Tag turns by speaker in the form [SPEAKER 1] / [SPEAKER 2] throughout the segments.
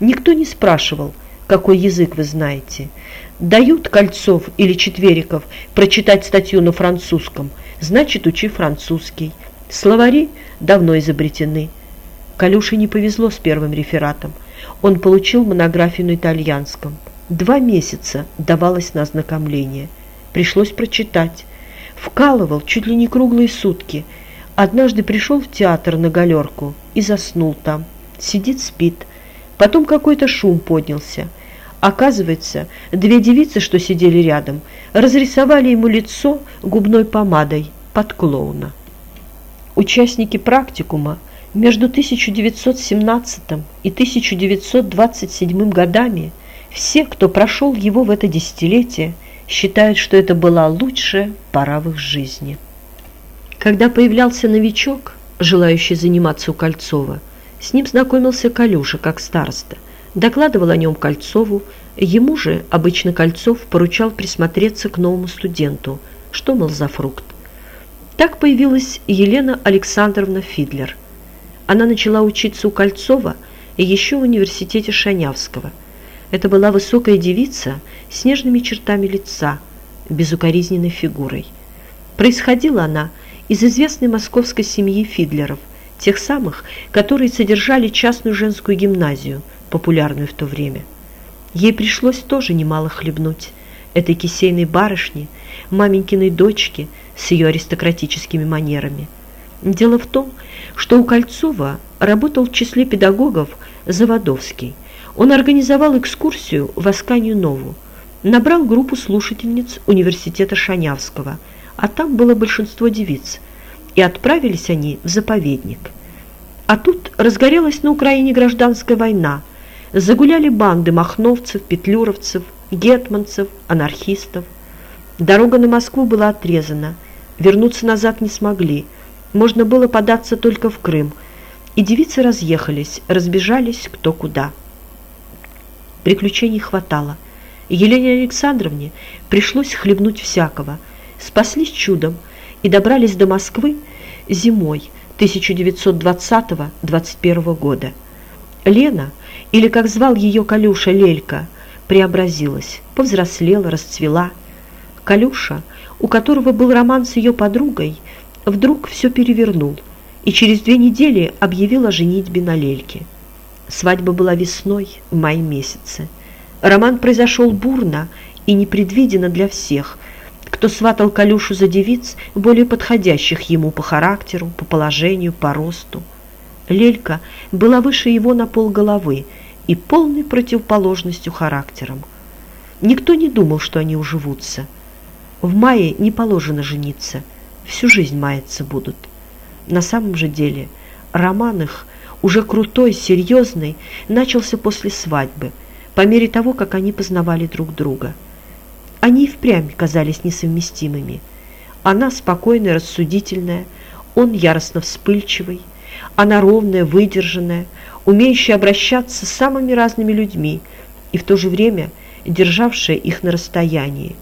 [SPEAKER 1] Никто не спрашивал, какой язык вы знаете. Дают Кольцов или Четвериков прочитать статью на французском, значит, учи французский. Словари давно изобретены. Калюше не повезло с первым рефератом. Он получил монографию на итальянском. Два месяца давалось на ознакомление. Пришлось прочитать. Вкалывал чуть ли не круглые сутки. Однажды пришел в театр на галерку и заснул там. Сидит, спит. Потом какой-то шум поднялся. Оказывается, две девицы, что сидели рядом, разрисовали ему лицо губной помадой под клоуна. Участники практикума между 1917 и 1927 годами все, кто прошел его в это десятилетие, считают, что это была лучшая пора в их жизни. Когда появлялся новичок, желающий заниматься у Кольцова, с ним знакомился Калюша как староста, докладывал о нем Кольцову, ему же обычно Кольцов поручал присмотреться к новому студенту, что, мол, за фрукт. Так появилась Елена Александровна Фидлер – она начала учиться у Кольцова и еще в университете Шанявского. Это была высокая девица с нежными чертами лица, безукоризненной фигурой. Происходила она из известной московской семьи Фидлеров, тех самых, которые содержали частную женскую гимназию, популярную в то время. Ей пришлось тоже немало хлебнуть этой кисейной барышни, маменькиной дочки с ее аристократическими манерами. Дело в том, что у Кольцова работал в числе педагогов Заводовский. Он организовал экскурсию в Асканию Нову, набрал группу слушательниц университета Шанявского, а там было большинство девиц, и отправились они в заповедник. А тут разгорелась на Украине гражданская война, загуляли банды махновцев, петлюровцев, гетманцев, анархистов. Дорога на Москву была отрезана, вернуться назад не смогли – можно было податься только в Крым, и девицы разъехались, разбежались кто куда. Приключений хватало. Елене Александровне пришлось хлебнуть всякого. Спаслись чудом и добрались до Москвы зимой 1920-21 года. Лена, или как звал ее Калюша Лелька, преобразилась, повзрослела, расцвела. Калюша, у которого был роман с ее подругой, вдруг все перевернул и через две недели объявил о женитьбе на Лельке. Свадьба была весной, в мае месяце. Роман произошел бурно и непредвиденно для всех, кто сватал Калюшу за девиц, более подходящих ему по характеру, по положению, по росту. Лелька была выше его на полголовы и полной противоположностью характером. Никто не думал, что они уживутся. В мае не положено жениться – всю жизнь маяться будут. На самом же деле роман их, уже крутой, серьезный, начался после свадьбы, по мере того, как они познавали друг друга. Они и впрямь казались несовместимыми. Она спокойная, рассудительная, он яростно вспыльчивый, она ровная, выдержанная, умеющая обращаться с самыми разными людьми и в то же время державшая их на расстоянии.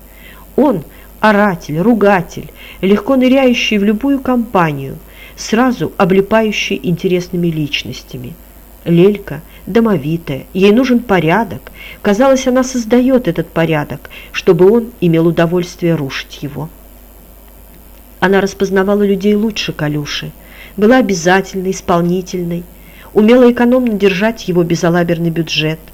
[SPEAKER 1] Он – оратель, ругатель, легко ныряющий в любую компанию, сразу облипающий интересными личностями. Лелька домовитая, ей нужен порядок. Казалось, она создает этот порядок, чтобы он имел удовольствие рушить его. Она распознавала людей лучше Калюши, была обязательной, исполнительной, умела экономно держать его безалаберный бюджет –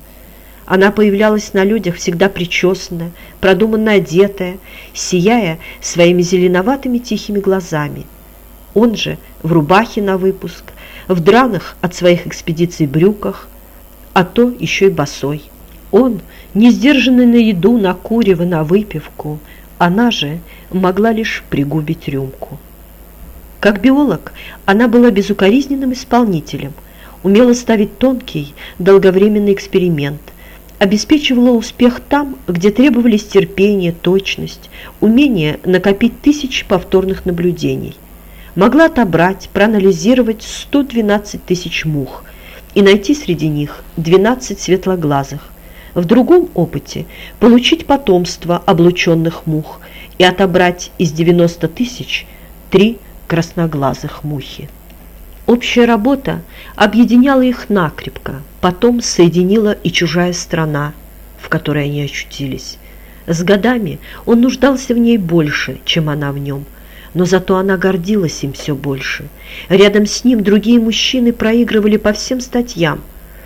[SPEAKER 1] она появлялась на людях всегда причесанная, продуманно одетая, сияя своими зеленоватыми тихими глазами. Он же в рубахе на выпуск, в драных от своих экспедиций брюках, а то еще и босой. Он, не сдержанный на еду, на курево, на выпивку, она же могла лишь пригубить рюмку. Как биолог она была безукоризненным исполнителем, умела ставить тонкий, долговременный эксперимент, обеспечивала успех там, где требовались терпение, точность, умение накопить тысячи повторных наблюдений. Могла отобрать, проанализировать 112 тысяч мух и найти среди них 12 светлоглазых. В другом опыте получить потомство облученных мух и отобрать из 90 тысяч три красноглазых мухи. Общая работа объединяла их накрепко, потом соединила и чужая страна, в которой они очутились. С годами он нуждался в ней больше, чем она в нем, но зато она гордилась им все больше. Рядом с ним другие мужчины проигрывали по всем статьям –